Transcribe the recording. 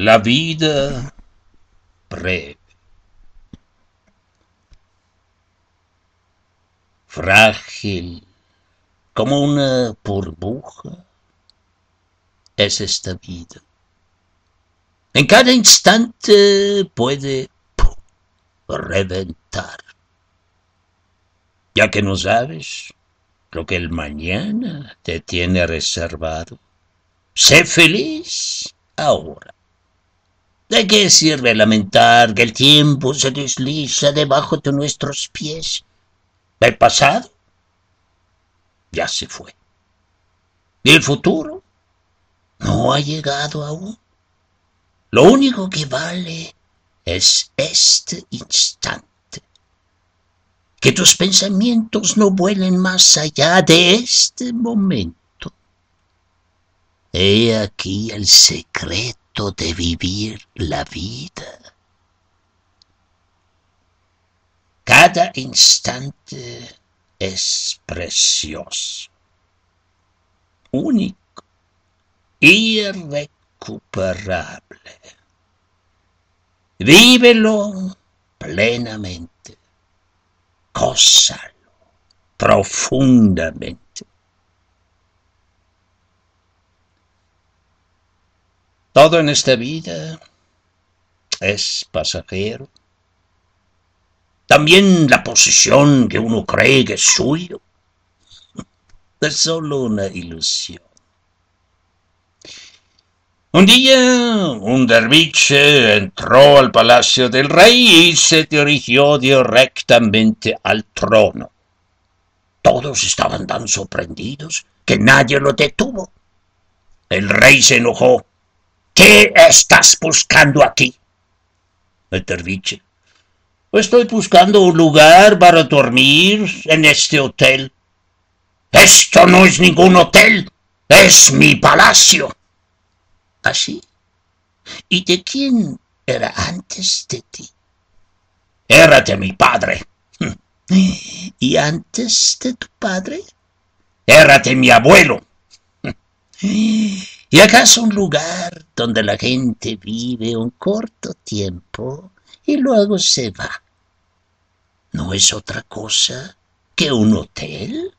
La vida breve. Frágil como una burbuja es esta vida. En cada instante puede reventar. Ya que no sabes lo que el mañana te tiene reservado. Sé feliz ahora. ¿De qué sirve lamentar que el tiempo se desliza debajo de nuestros pies? El pasado ya se fue. ¿Y el futuro? No ha llegado aún. Lo único que vale es este instante. Que tus pensamientos no vuelen más allá de este momento. He aquí el secreto de vivir la vida. Cada instante es precioso, único, irrecuperable. Vívelo plenamente, gózalo profundamente. Todo en esta vida es pasajero. También la posición que uno cree que es suyo es solo una ilusión. Un día un derviche entró al palacio del rey y se dirigió directamente al trono. Todos estaban tan sorprendidos que nadie lo detuvo. El rey se enojó. ¿Qué estás buscando aquí? El derviche. Estoy buscando un lugar para dormir en este hotel. Esto no es ningún hotel, es mi palacio así. ¿Y de quién era antes de ti? Era de mi padre. ¿Y antes de tu padre? Era de mi abuelo. ¿Y acaso un lugar donde la gente vive un corto tiempo y luego se va? ¿No es otra cosa que un hotel?